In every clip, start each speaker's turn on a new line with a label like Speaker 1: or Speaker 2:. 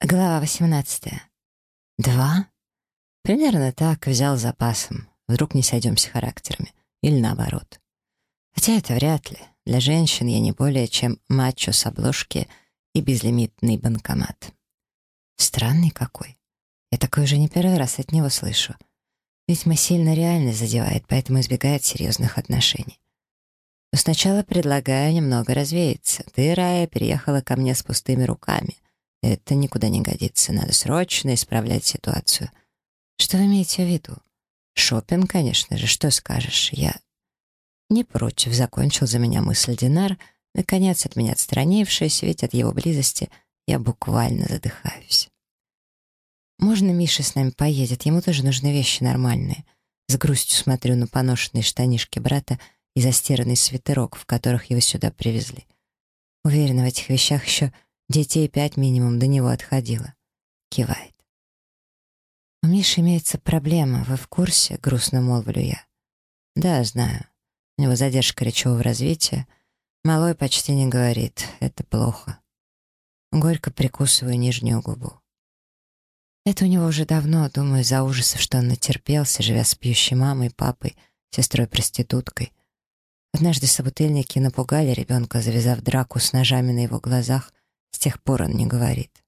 Speaker 1: Глава 18. Два? Примерно так взял запасом. Вдруг не сойдемся характерами. Или наоборот. Хотя это вряд ли. Для женщин я не более чем мачо с обложки и безлимитный банкомат. Странный какой. Я такой уже не первый раз от него слышу. Ведьма сильно реальность задевает, поэтому избегает серьезных отношений. Но сначала предлагаю немного развеяться. Ты, Рая, переехала ко мне с пустыми руками — это никуда не годится. Надо срочно исправлять ситуацию. Что вы имеете в виду? Шопинг, конечно же. Что скажешь? Я не против, закончил за меня мысль Динар, наконец от меня отстранившись, ведь от его близости я буквально задыхаюсь. Можно Миша с нами поедет? Ему тоже нужны вещи нормальные. С грустью смотрю на поношенные штанишки брата и застиранный свитерок, в которых его сюда привезли. Уверена, в этих вещах еще Детей пять минимум до него отходило. Кивает. «У Миши имеется проблема, вы в курсе?» — грустно молвлю я. «Да, знаю. У него задержка речевого развития. Малой почти не говорит. Это плохо». Горько прикусываю нижнюю губу. Это у него уже давно, думаю, за ужасов, что он натерпелся, живя с пьющей мамой, папой, сестрой-проституткой. Однажды собутыльники напугали ребенка, завязав драку с ножами на его глазах, с тех пор он не говорит.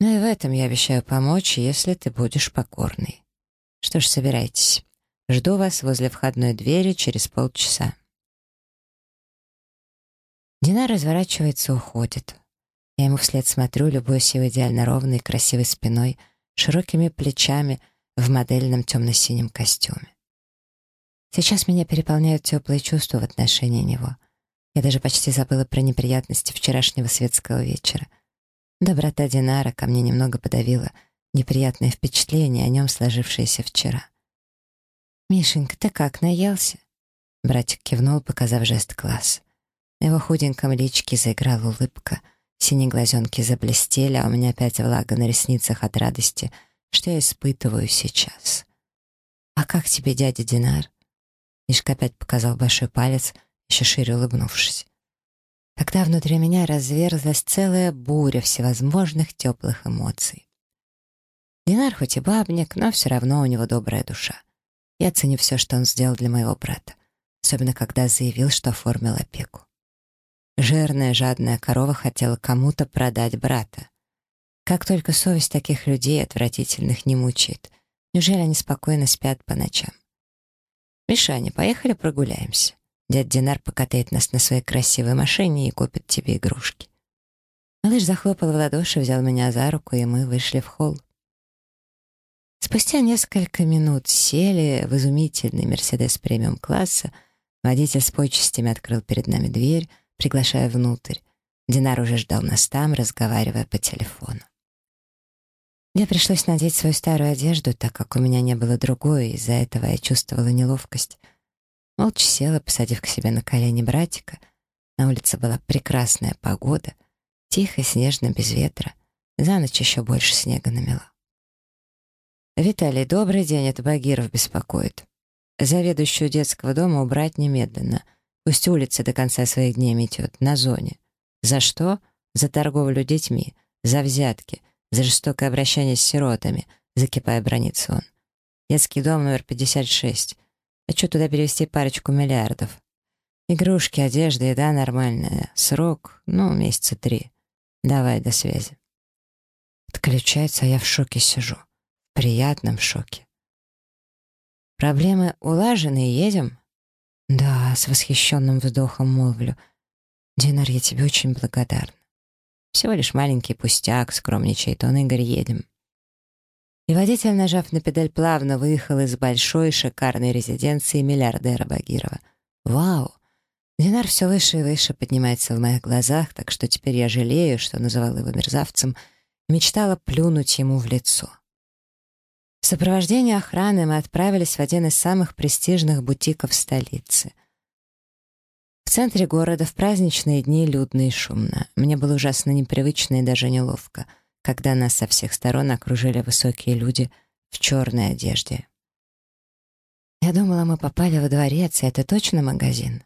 Speaker 1: Ну и в этом я обещаю помочь, если ты будешь покорный. Что ж, собирайтесь. Жду вас возле входной двери через полчаса. Дина разворачивается, уходит. Я ему вслед смотрю, любуюсь его идеально ровной, красивой спиной, широкими плечами в модельном темно-синем костюме. Сейчас меня переполняют теплые чувства в отношении него — я даже почти забыла про неприятности вчерашнего светского вечера. Доброта Динара ко мне немного подавила неприятное впечатление о нем, сложившееся вчера. «Мишенька, ты как, наелся?» Братик кивнул, показав жест класс. На его худеньком личке заиграла улыбка, синие глазенки заблестели, а у меня опять влага на ресницах от радости, что я испытываю сейчас. «А как тебе дядя Динар?» Мишка опять показал большой палец — еще шире улыбнувшись. Тогда внутри меня разверзлась целая буря всевозможных теплых эмоций. Динар хоть и бабник, но все равно у него добрая душа. Я ценю все, что он сделал для моего брата, особенно когда заявил, что оформил опеку. Жирная, жадная корова хотела кому-то продать брата. Как только совесть таких людей отвратительных не мучает, неужели они спокойно спят по ночам? «Мишаня, поехали прогуляемся». Дядя Динар покатает нас на своей красивой машине и купит тебе игрушки. Малыш захлопал в ладоши, взял меня за руку, и мы вышли в холл. Спустя несколько минут сели в изумительный «Мерседес» премиум-класса. Водитель с почестями открыл перед нами дверь, приглашая внутрь. Динар уже ждал нас там, разговаривая по телефону. Мне пришлось надеть свою старую одежду, так как у меня не было другой, из-за этого я чувствовала неловкость. Молча села, посадив к себе на колени братика. На улице была прекрасная погода, тихо, снежно, без ветра. За ночь еще больше снега намела. «Виталий, добрый день, это Багиров беспокоит. Заведующую детского дома убрать немедленно. Пусть улица до конца своих дней метет, на зоне. За что? За торговлю детьми, за взятки, за жестокое обращение с сиротами», закипая бронится он. «Детский дом номер 56. Хочу туда перевести парочку миллиардов. Игрушки, одежда, еда нормальная. Срок, ну, месяца три. Давай, до связи. Отключается, а я в шоке сижу. В приятном шоке. Проблемы улажены, едем? Да, с восхищенным вздохом молвлю. Динар, я тебе очень благодарна. Всего лишь маленький пустяк, скромничает он, Игорь, едем. И водитель, нажав на педаль, плавно выехал из большой шикарной резиденции миллиардера Багирова. Вау! Динар все выше и выше поднимается в моих глазах, так что теперь я жалею, что называла его мерзавцем, и мечтала плюнуть ему в лицо. В сопровождении охраны мы отправились в один из самых престижных бутиков столицы. В центре города в праздничные дни людно и шумно. Мне было ужасно непривычно и даже неловко — когда нас со всех сторон окружили высокие люди в черной одежде. Я думала, мы попали во дворец, и это точно магазин.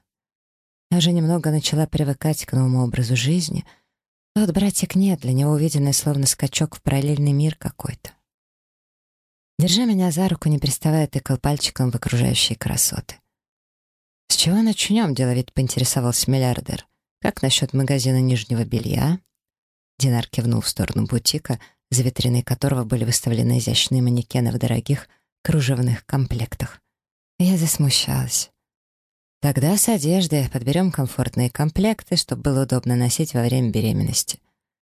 Speaker 1: Я уже немного начала привыкать к новому образу жизни, А вот братик нет, для него увиденный словно скачок в параллельный мир какой-то. Держа меня за руку, не переставая тыкал пальчиком в окружающие красоты. «С чего начнем?» — деловит поинтересовался миллиардер. «Как насчет магазина нижнего белья?» Динар кивнул в сторону бутика, за витриной которого были выставлены изящные манекены в дорогих кружевных комплектах. Я засмущалась. Тогда с одеждой подберем комфортные комплекты, чтобы было удобно носить во время беременности.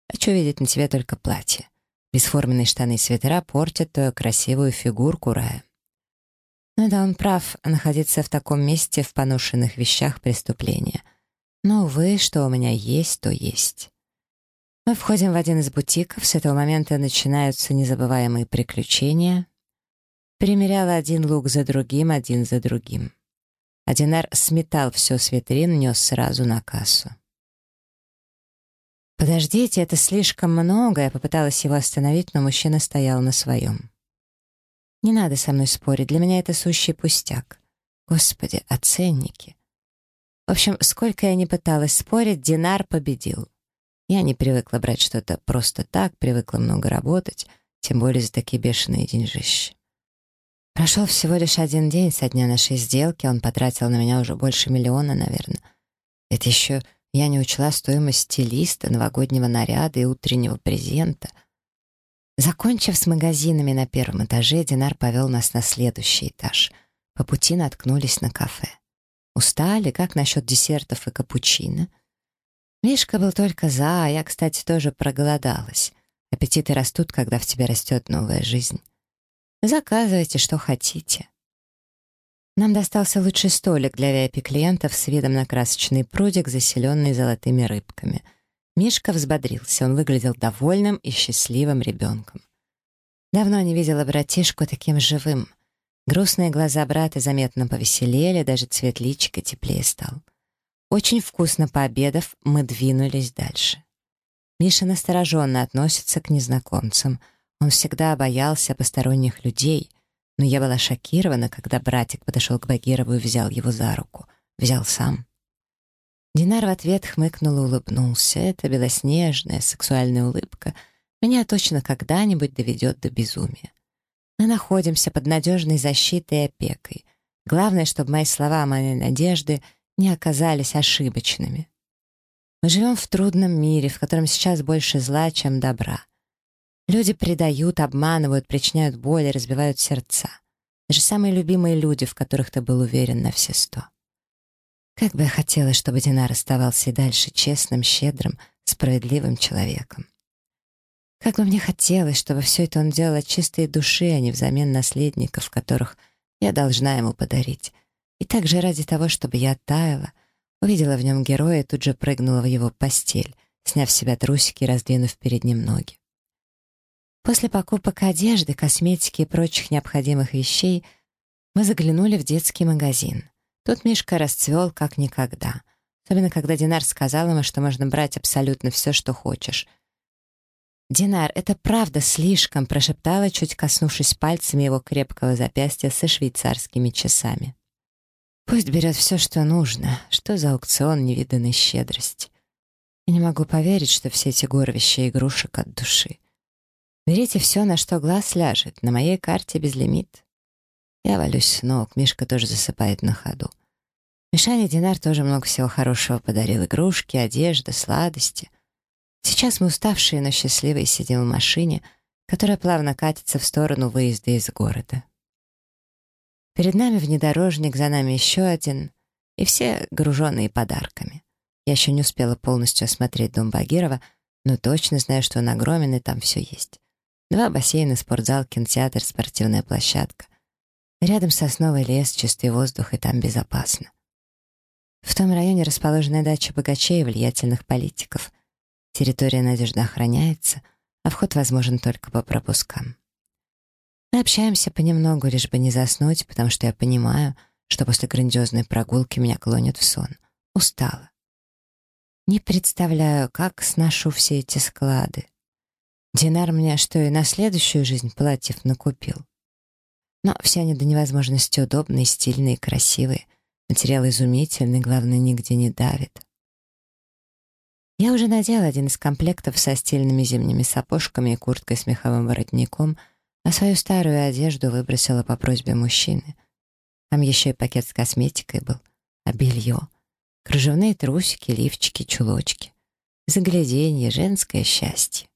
Speaker 1: Хочу видеть на тебе только платье. Бесформенные штаны и свитера портят твою красивую фигурку рая. Ну да, он прав, находиться в таком месте в поношенных вещах преступления. Но, увы, что у меня есть, то есть. Мы входим в один из бутиков, с этого момента начинаются незабываемые приключения. Примеряла один лук за другим, один за другим. Одинар сметал все с витрин, нес сразу на кассу. «Подождите, это слишком много», я попыталась его остановить, но мужчина стоял на своем. «Не надо со мной спорить, для меня это сущий пустяк. Господи, оценники». В общем, сколько я не пыталась спорить, Динар победил. Я не привыкла брать что-то просто так, привыкла много работать, тем более за такие бешеные деньжищи. Прошел всего лишь один день со дня нашей сделки, он потратил на меня уже больше миллиона, наверное. Это еще я не учла стоимость стилиста, новогоднего наряда и утреннего презента. Закончив с магазинами на первом этаже, Динар повел нас на следующий этаж. По пути наткнулись на кафе. Устали, как насчет десертов и капучино? Мишка был только за, а я, кстати, тоже проголодалась. Аппетиты растут, когда в тебе растет новая жизнь. Заказывайте, что хотите. Нам достался лучший столик для VIP-клиентов с видом на красочный прудик, заселенный золотыми рыбками. Мишка взбодрился, он выглядел довольным и счастливым ребенком. Давно не видела братишку таким живым. Грустные глаза брата заметно повеселели, даже цвет личика теплее стал. Очень вкусно пообедав, мы двинулись дальше. Миша настороженно относится к незнакомцам. Он всегда боялся посторонних людей, но я была шокирована, когда братик подошел к Багирову и взял его за руку. Взял сам. Динар в ответ хмыкнул и улыбнулся. Эта белоснежная сексуальная улыбка меня точно когда-нибудь доведет до безумия. Мы находимся под надежной защитой и опекой. Главное, чтобы мои слова, мои надежды не оказались ошибочными. Мы живем в трудном мире, в котором сейчас больше зла, чем добра. Люди предают, обманывают, причиняют боль и разбивают сердца. Даже самые любимые люди, в которых ты был уверен на все сто. Как бы я хотела, чтобы Динар оставался и дальше честным, щедрым, справедливым человеком. Как бы мне хотелось, чтобы все это он делал от чистой души, а не взамен наследников, которых я должна ему подарить. И также ради того, чтобы я таяла, увидела в нем героя и тут же прыгнула в его постель, сняв с себя трусики и раздвинув перед ним ноги. После покупок одежды, косметики и прочих необходимых вещей мы заглянули в детский магазин. Тут Мишка расцвел как никогда. Особенно, когда Динар сказал ему, что можно брать абсолютно все, что хочешь. «Динар, это правда слишком», — прошептала, чуть коснувшись пальцами его крепкого запястья со швейцарскими часами. Пусть берет все, что нужно. Что за аукцион невиданной щедрости? Я не могу поверить, что все эти горы вещей игрушек от души. Берите все, на что глаз ляжет. На моей карте безлимит. Я валюсь с ног, Мишка тоже засыпает на ходу. Мишаня Динар тоже много всего хорошего подарил. Игрушки, одежда, сладости. Сейчас мы уставшие, но счастливые сидим в машине, которая плавно катится в сторону выезда из города. Перед нами внедорожник, за нами еще один, и все груженные подарками. Я еще не успела полностью осмотреть дом Багирова, но точно знаю, что он огромен, и там все есть. Два бассейна, спортзал, кинотеатр, спортивная площадка. Рядом сосновый лес, чистый воздух, и там безопасно. В том районе расположена дача богачей и влиятельных политиков. Территория надежно охраняется, а вход возможен только по пропускам. Мы общаемся понемногу, лишь бы не заснуть, потому что я понимаю, что после грандиозной прогулки меня клонит в сон. Устала. Не представляю, как сношу все эти склады. Динар мне что и на следующую жизнь платьев накупил. Но все они до невозможности удобные, стильные, красивые. Материал изумительный, главное, нигде не давит. Я уже надела один из комплектов со стильными зимними сапожками и курткой с меховым воротником, а свою старую одежду выбросила по просьбе мужчины. Там еще и пакет с косметикой был, а белье — кружевные трусики, лифчики, чулочки. Загляденье, женское счастье.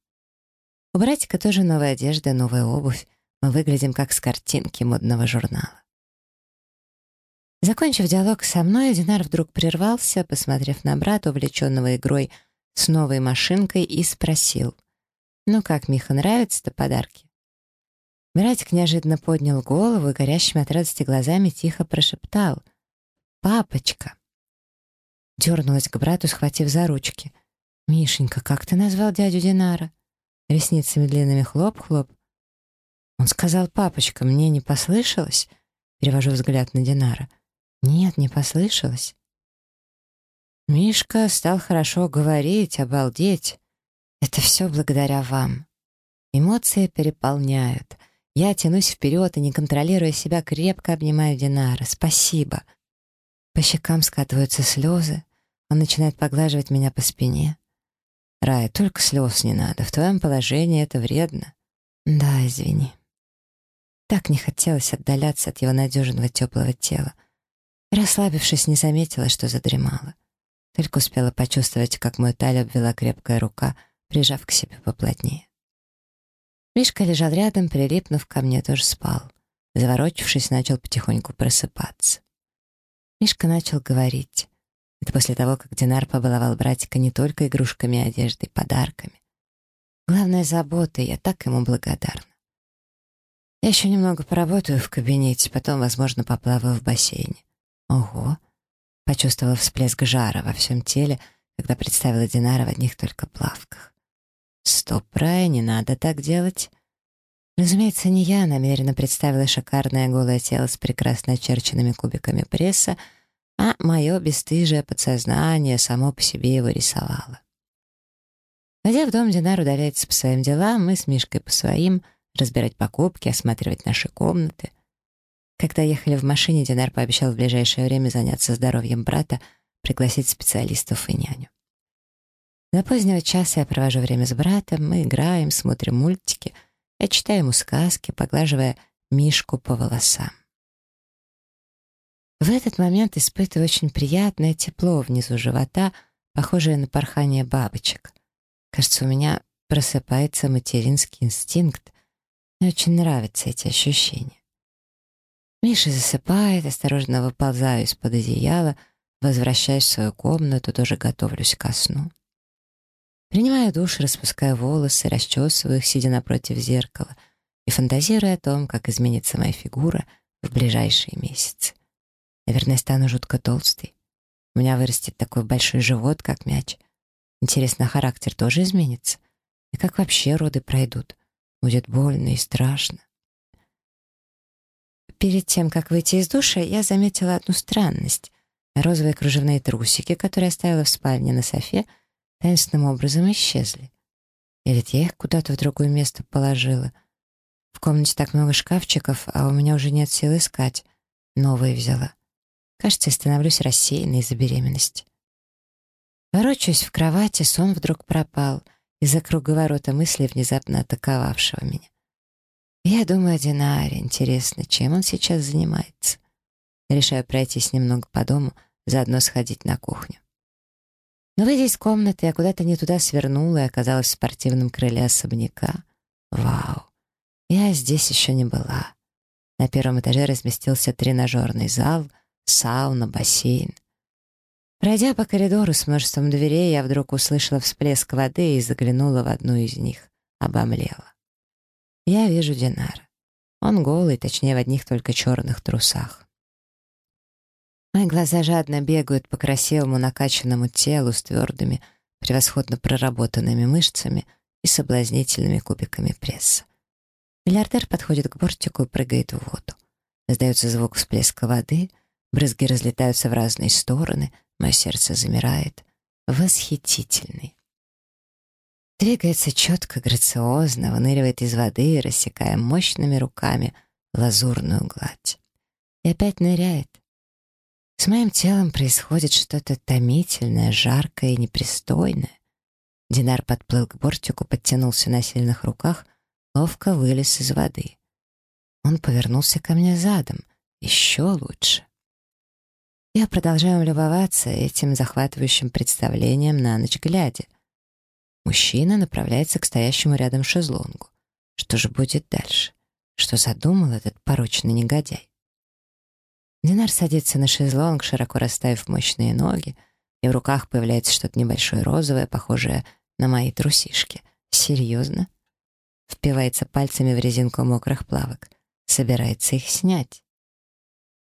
Speaker 1: У братика тоже новая одежда, новая обувь. Мы выглядим как с картинки модного журнала. Закончив диалог со мной, Динар вдруг прервался, посмотрев на брата, увлеченного игрой — с новой машинкой и спросил. «Ну как, Миха, нравятся-то подарки?» Братик неожиданно поднял голову и горящими от радости глазами тихо прошептал. «Папочка!» Дернулась к брату, схватив за ручки. «Мишенька, как ты назвал дядю Динара?» Ресницами длинными хлоп-хлоп. Он сказал, «Папочка, мне не послышалось?» Перевожу взгляд на Динара. «Нет, не послышалось». Мишка стал хорошо говорить, обалдеть. Это все благодаря вам. Эмоции переполняют. Я тянусь вперед и, не контролируя себя, крепко обнимаю Динара. Спасибо. По щекам скатываются слезы. Он начинает поглаживать меня по спине. Рая, только слез не надо. В твоем положении это вредно. Да, извини. Так не хотелось отдаляться от его надежного теплого тела. Расслабившись, не заметила, что задремала. Только успела почувствовать, как мою талию обвела крепкая рука, прижав к себе поплотнее. Мишка лежал рядом, прилипнув ко мне, тоже спал. Заворочившись, начал потихоньку просыпаться. Мишка начал говорить. Это после того, как Динар побаловал братика не только игрушками, одеждой, подарками. Главное — заботой, я так ему благодарна. Я еще немного поработаю в кабинете, потом, возможно, поплаваю в бассейне. Ого! Почувствовала всплеск жара во всем теле, когда представила Динара в одних только плавках. «Стоп, Рая, не надо так делать!» Разумеется, не я намеренно представила шикарное голое тело с прекрасно очерченными кубиками пресса, а мое бесстыжее подсознание само по себе его рисовало. Войдя в дом, Динар удаляется по своим делам, мы с Мишкой по своим, разбирать покупки, осматривать наши комнаты. Когда ехали в машине, Динар пообещал в ближайшее время заняться здоровьем брата, пригласить специалистов и няню. До позднего часа я провожу время с братом, мы играем, смотрим мультики, я читаю ему сказки, поглаживая Мишку по волосам. В этот момент испытываю очень приятное тепло внизу живота, похожее на порхание бабочек. Кажется, у меня просыпается материнский инстинкт. Мне очень нравятся эти ощущения. Миша засыпает, осторожно выползаю из-под одеяла, возвращаюсь в свою комнату, тоже готовлюсь ко сну. Принимаю душ, распускаю волосы, расчесываю их, сидя напротив зеркала, и фантазирую о том, как изменится моя фигура в ближайшие месяцы. Наверное, стану жутко толстой. У меня вырастет такой большой живот, как мяч. Интересно, характер тоже изменится? И как вообще роды пройдут? Будет больно и страшно. Перед тем, как выйти из душа, я заметила одну странность. Розовые кружевные трусики, которые оставила в спальне на софе, таинственным образом исчезли. Или я их куда-то в другое место положила. В комнате так много шкафчиков, а у меня уже нет сил искать. Новые взяла. Кажется, я становлюсь рассеянной из-за беременности. Ворочаюсь в кровати, сон вдруг пропал из-за круговорота мыслей, внезапно атаковавшего меня. Я думаю о Динаре. Интересно, чем он сейчас занимается? Решаю пройтись немного по дому, заодно сходить на кухню. Но выйдя из комнаты, я куда-то не туда свернула и оказалась в спортивном крыле особняка. Вау! Я здесь еще не была. На первом этаже разместился тренажерный зал, сауна, бассейн. Пройдя по коридору с множеством дверей, я вдруг услышала всплеск воды и заглянула в одну из них. Обомлела. Я вижу Динара. Он голый, точнее, в одних только черных трусах. Мои глаза жадно бегают по красивому накачанному телу с твердыми, превосходно проработанными мышцами и соблазнительными кубиками пресса. Миллиардер подходит к бортику и прыгает в воду. Раздается звук всплеска воды, брызги разлетаются в разные стороны, мое сердце замирает. Восхитительный. Двигается четко, грациозно, выныривает из воды, рассекая мощными руками лазурную гладь. И опять ныряет. С моим телом происходит что-то томительное, жаркое и непристойное. Динар подплыл к бортику, подтянулся на сильных руках, ловко вылез из воды. Он повернулся ко мне задом. Еще лучше. Я продолжаю любоваться этим захватывающим представлением на ночь глядя. Мужчина направляется к стоящему рядом шезлонгу. Что же будет дальше? Что задумал этот порочный негодяй? Динар садится на шезлонг, широко расставив мощные ноги, и в руках появляется что-то небольшое розовое, похожее на мои трусишки. Серьезно? Впивается пальцами в резинку мокрых плавок. Собирается их снять.